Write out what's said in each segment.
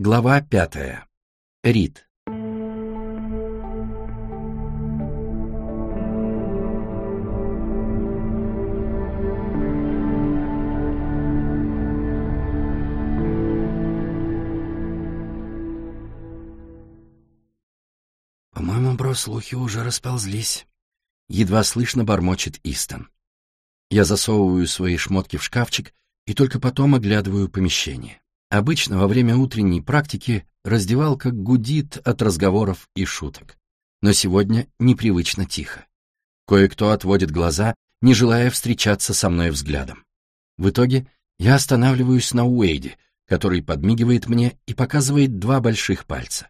Глава пятая. Рид. «По-моему, бро, слухи уже расползлись», — едва слышно бормочет Истон. Я засовываю свои шмотки в шкафчик и только потом оглядываю помещение. Обычно во время утренней практики раздевалка гудит от разговоров и шуток. Но сегодня непривычно тихо. Кое-кто отводит глаза, не желая встречаться со мной взглядом. В итоге я останавливаюсь на Уэйде, который подмигивает мне и показывает два больших пальца.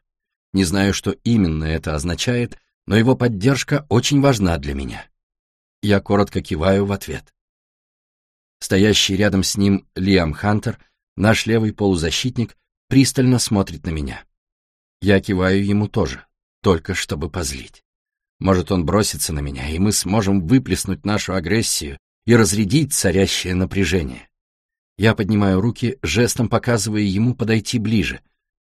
Не знаю, что именно это означает, но его поддержка очень важна для меня. Я коротко киваю в ответ. Стоящий рядом с ним Лиам Хантер, наш левый полузащитник, пристально смотрит на меня. Я киваю ему тоже, только чтобы позлить. Может, он бросится на меня, и мы сможем выплеснуть нашу агрессию и разрядить царящее напряжение. Я поднимаю руки, жестом показывая ему подойти ближе,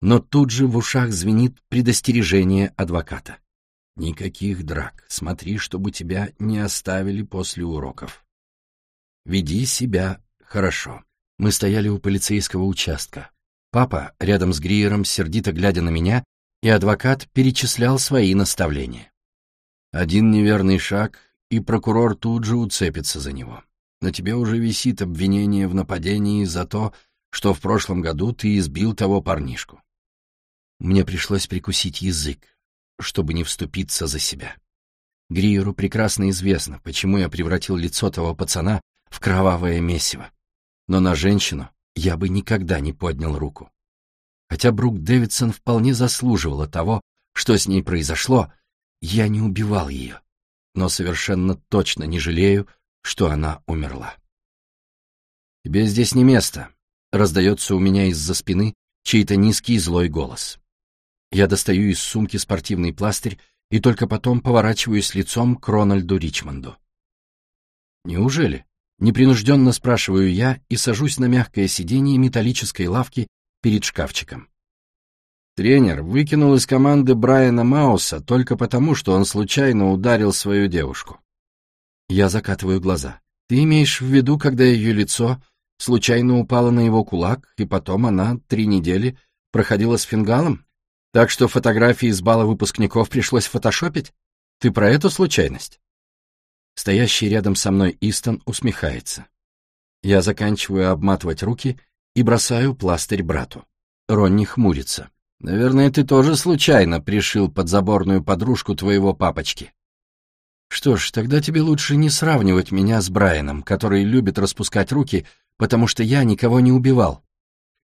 но тут же в ушах звенит предостережение адвоката. Никаких драк, смотри, чтобы тебя не оставили после уроков. Веди себя хорошо. Мы стояли у полицейского участка. Папа, рядом с Гриером, сердито глядя на меня, и адвокат перечислял свои наставления. Один неверный шаг, и прокурор тут же уцепится за него. На тебе уже висит обвинение в нападении за то, что в прошлом году ты избил того парнишку. Мне пришлось прикусить язык, чтобы не вступиться за себя. Гриеру прекрасно известно, почему я превратил лицо того пацана в кровавое месиво. Но на женщину я бы никогда не поднял руку. Хотя Брук Дэвидсон вполне заслуживала того, что с ней произошло, я не убивал ее, но совершенно точно не жалею, что она умерла. «Тебе здесь не место», — раздается у меня из-за спины чей-то низкий злой голос. Я достаю из сумки спортивный пластырь и только потом поворачиваюсь лицом к Рональду Ричмонду. «Неужели?» — непринужденно спрашиваю я и сажусь на мягкое сиденье металлической лавки перед шкафчиком. Тренер выкинул из команды Брайана Мауса только потому, что он случайно ударил свою девушку. Я закатываю глаза. Ты имеешь в виду, когда ее лицо случайно упало на его кулак, и потом она три недели проходила с фингалом? Так что фотографии из бала выпускников пришлось фотошопить? Ты про эту случайность? Стоящий рядом со мной Истон усмехается. Я заканчиваю обматывать руки и бросаю пластырь брату. Ронни хмурится. Наверное, ты тоже случайно пришил подзаборную подружку твоего папочки. Что ж, тогда тебе лучше не сравнивать меня с Брайаном, который любит распускать руки, потому что я никого не убивал.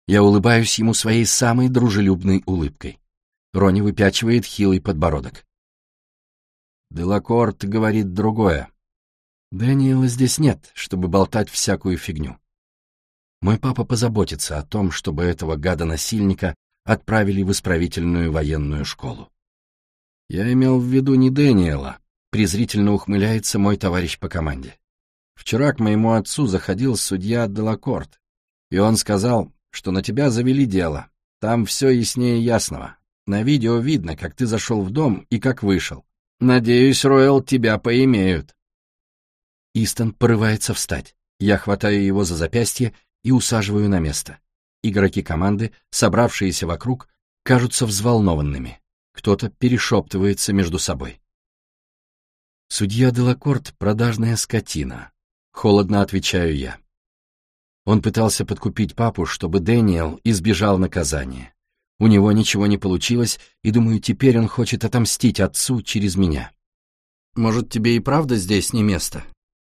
Я улыбаюсь ему своей самой дружелюбной улыбкой. Рони выпячивает хилый подбородок. Делакорт говорит другое. Дэниела здесь нет, чтобы болтать всякую фигню. Мой папа позаботится о том, чтобы этого гада-насильника отправили в исправительную военную школу. Я имел в виду не Дэниела, презрительно ухмыляется мой товарищ по команде. Вчера к моему отцу заходил судья Делакорт, и он сказал, что на тебя завели дело. Там все яснее ясного. На видео видно, как ты зашел в дом и как вышел. Надеюсь, Ройл, тебя поимеют. Истон порывается встать. Я хватаю его за запястье и усаживаю на место. Игроки команды, собравшиеся вокруг, кажутся взволнованными. Кто-то перешептывается между собой. Судья Делакорт — продажная скотина. Холодно отвечаю я. Он пытался подкупить папу, чтобы Дэниел избежал наказания. У него ничего не получилось, и, думаю, теперь он хочет отомстить отцу через меня. Может, тебе и правда здесь не место?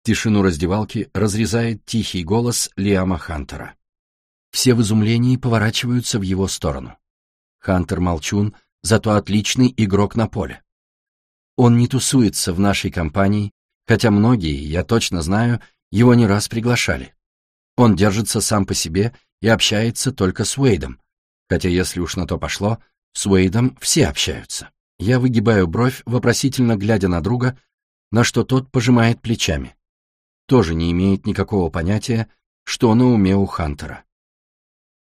Тишину раздевалки разрезает тихий голос Лиама Хантера. Все в изумлении поворачиваются в его сторону. Хантер молчун, зато отличный игрок на поле. Он не тусуется в нашей компании, хотя многие, я точно знаю, его не раз приглашали. Он держится сам по себе и общается только с Уэйдом, хотя если уж на то пошло, с Уэйдом все общаются. Я выгибаю бровь, вопросительно глядя на друга, на что тот пожимает плечами. Тоже не имеет никакого понятия, что на уме у Хантера.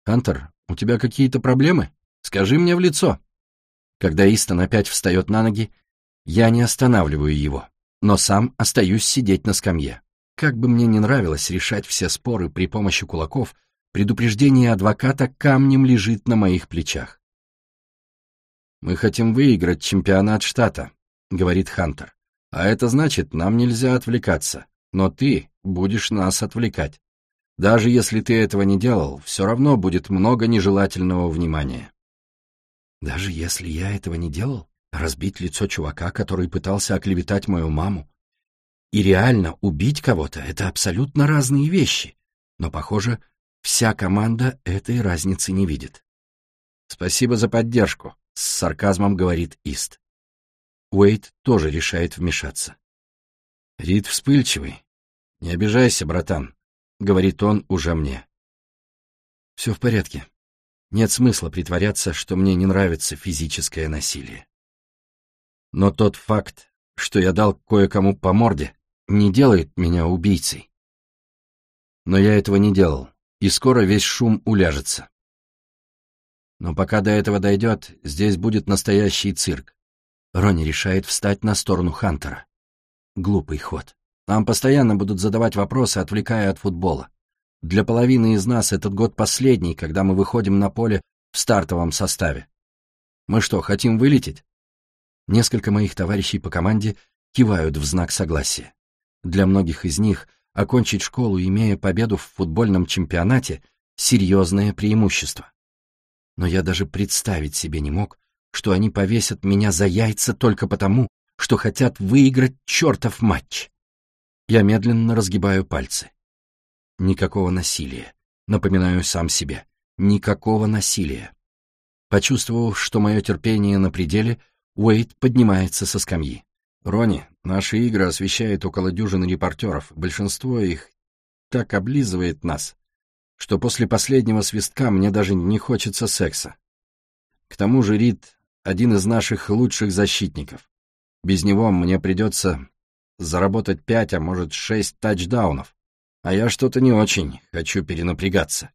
«Хантер, у тебя какие-то проблемы?» Скажи мне в лицо. Когда Истон опять встает на ноги, я не останавливаю его, но сам остаюсь сидеть на скамье. Как бы мне не нравилось решать все споры при помощи кулаков, предупреждение адвоката камнем лежит на моих плечах. «Мы хотим выиграть чемпионат штата», — говорит Хантер. «А это значит, нам нельзя отвлекаться, но ты будешь нас отвлекать. Даже если ты этого не делал, все равно будет много нежелательного внимания». Даже если я этого не делал, разбить лицо чувака, который пытался оклеветать мою маму, и реально убить кого-то — это абсолютно разные вещи. Но, похоже, вся команда этой разницы не видит. «Спасибо за поддержку», — с сарказмом говорит Ист. Уэйт тоже решает вмешаться. Рид вспыльчивый. «Не обижайся, братан», — говорит он уже мне. «Все в порядке. Нет смысла притворяться, что мне не нравится физическое насилие. Но тот факт, что я дал кое-кому по морде, не делает меня убийцей. Но я этого не делал, и скоро весь шум уляжется. Но пока до этого дойдет, здесь будет настоящий цирк. Ронни решает встать на сторону Хантера. Глупый ход. Нам постоянно будут задавать вопросы, отвлекая от футбола. Для половины из нас этот год последний, когда мы выходим на поле в стартовом составе. Мы что, хотим вылететь? Несколько моих товарищей по команде кивают в знак согласия. Для многих из них окончить школу, имея победу в футбольном чемпионате, серьезное преимущество. Но я даже представить себе не мог, что они повесят меня за яйца только потому, что хотят выиграть чертов матч. Я медленно разгибаю пальцы. Никакого насилия. Напоминаю сам себе. Никакого насилия. Почувствовав, что мое терпение на пределе, Уэйт поднимается со скамьи. «Ронни, наши игры освещает около дюжины репортеров. Большинство их так облизывает нас, что после последнего свистка мне даже не хочется секса. К тому же Рид — один из наших лучших защитников. Без него мне придется заработать пять, а может шесть тачдаунов. А я что-то не очень хочу перенапрягаться.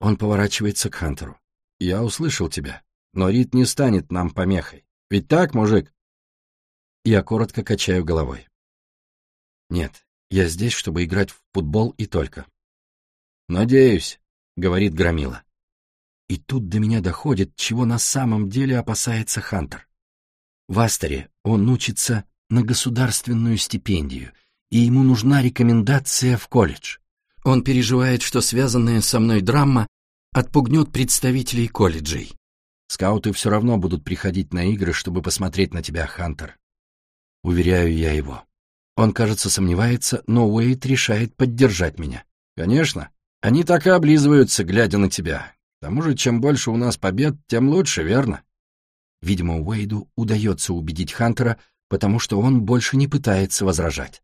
Он поворачивается к Хантеру. Я услышал тебя, но Рид не станет нам помехой. Ведь так, мужик? Я коротко качаю головой. Нет, я здесь, чтобы играть в футбол и только. Надеюсь, говорит Громила. И тут до меня доходит, чего на самом деле опасается Хантер. В Астере он учится на государственную стипендию — и ему нужна рекомендация в колледж. Он переживает, что связанная со мной драма отпугнет представителей колледжей. Скауты все равно будут приходить на игры, чтобы посмотреть на тебя, Хантер. Уверяю я его. Он, кажется, сомневается, но Уэйт решает поддержать меня. Конечно, они так и облизываются, глядя на тебя. К тому же, чем больше у нас побед, тем лучше, верно? Видимо, Уэйду удается убедить Хантера, потому что он больше не пытается возражать.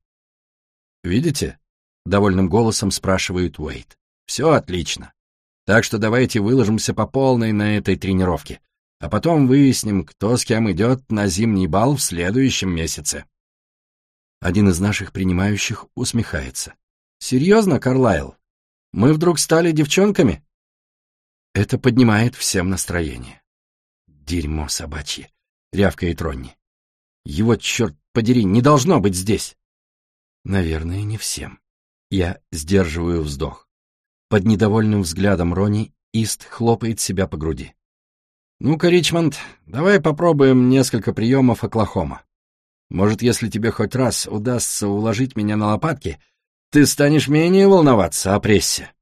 «Видите?» — довольным голосом спрашивает Уэйт. «Все отлично. Так что давайте выложимся по полной на этой тренировке, а потом выясним, кто с кем идет на зимний бал в следующем месяце». Один из наших принимающих усмехается. «Серьезно, Карлайл? Мы вдруг стали девчонками?» Это поднимает всем настроение. «Дерьмо собачье», — рявкает Ронни. «Его, черт подери, не должно быть здесь!» Наверное, не всем. Я сдерживаю вздох. Под недовольным взглядом Рони Ист хлопает себя по груди. «Ну-ка, Ричмонд, давай попробуем несколько приемов Оклахома. Может, если тебе хоть раз удастся уложить меня на лопатки, ты станешь менее волноваться о прессе».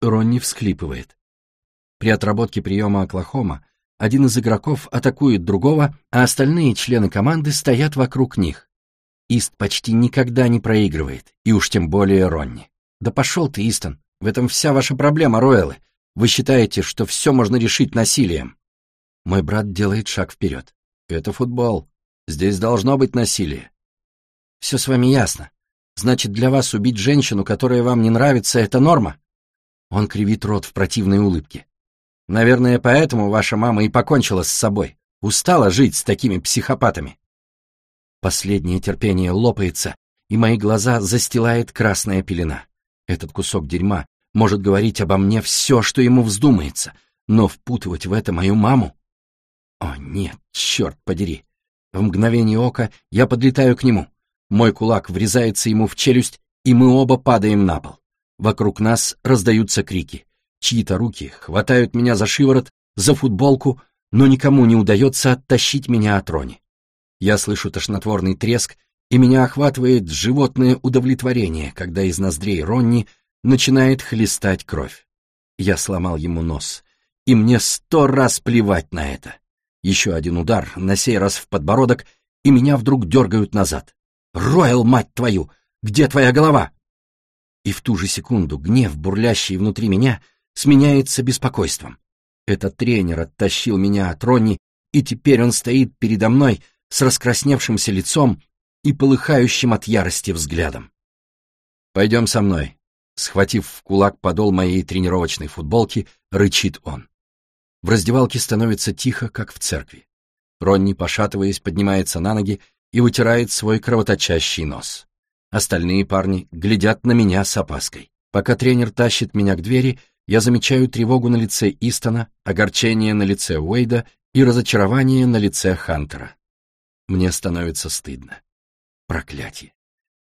Ронни всхлипывает. При отработке приема Оклахома один из игроков атакует другого, а остальные члены команды стоят вокруг них. Ист почти никогда не проигрывает, и уж тем более Ронни. Да пошел ты, Истон, в этом вся ваша проблема, Роэллы. Вы считаете, что все можно решить насилием. Мой брат делает шаг вперед. Это футбол. Здесь должно быть насилие. Все с вами ясно. Значит, для вас убить женщину, которая вам не нравится, это норма? Он кривит рот в противной улыбке. Наверное, поэтому ваша мама и покончила с собой. Устала жить с такими психопатами. Последнее терпение лопается, и мои глаза застилает красная пелена. Этот кусок дерьма может говорить обо мне все, что ему вздумается. Но впутывать в это мою маму? О, нет, черт подери. В мгновение ока я подлетаю к нему. Мой кулак врезается ему в челюсть, и мы оба падаем на пол. Вокруг нас раздаются крики. Чьи-то руки хватают меня за шиворот, за футболку, но никому не удается оттащить меня от Рони. Я слышу тошнотворный треск, и меня охватывает животное удовлетворение, когда из ноздрей Ронни начинает хлестать кровь. Я сломал ему нос, и мне сто раз плевать на это. Еще один удар, на сей раз в подбородок, и меня вдруг дергают назад. «Ройл, мать твою! Где твоя голова?» И в ту же секунду гнев, бурлящий внутри меня, сменяется беспокойством. Этот тренер оттащил меня от Ронни, и теперь он стоит передо мной с раскрасневшимся лицом и полыхающим от ярости взглядом. «Пойдем со мной», — схватив в кулак подол моей тренировочной футболки, рычит он. В раздевалке становится тихо, как в церкви. Ронни, пошатываясь, поднимается на ноги и вытирает свой кровоточащий нос. Остальные парни глядят на меня с опаской. Пока тренер тащит меня к двери, я замечаю тревогу на лице Истона, огорчение на лице Уэйда и разочарование на лице Хантера. Мне становится стыдно. Проклятие.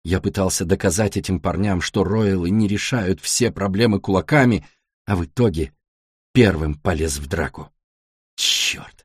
Я пытался доказать этим парням, что Ройлы не решают все проблемы кулаками, а в итоге первым полез в драку. Черт!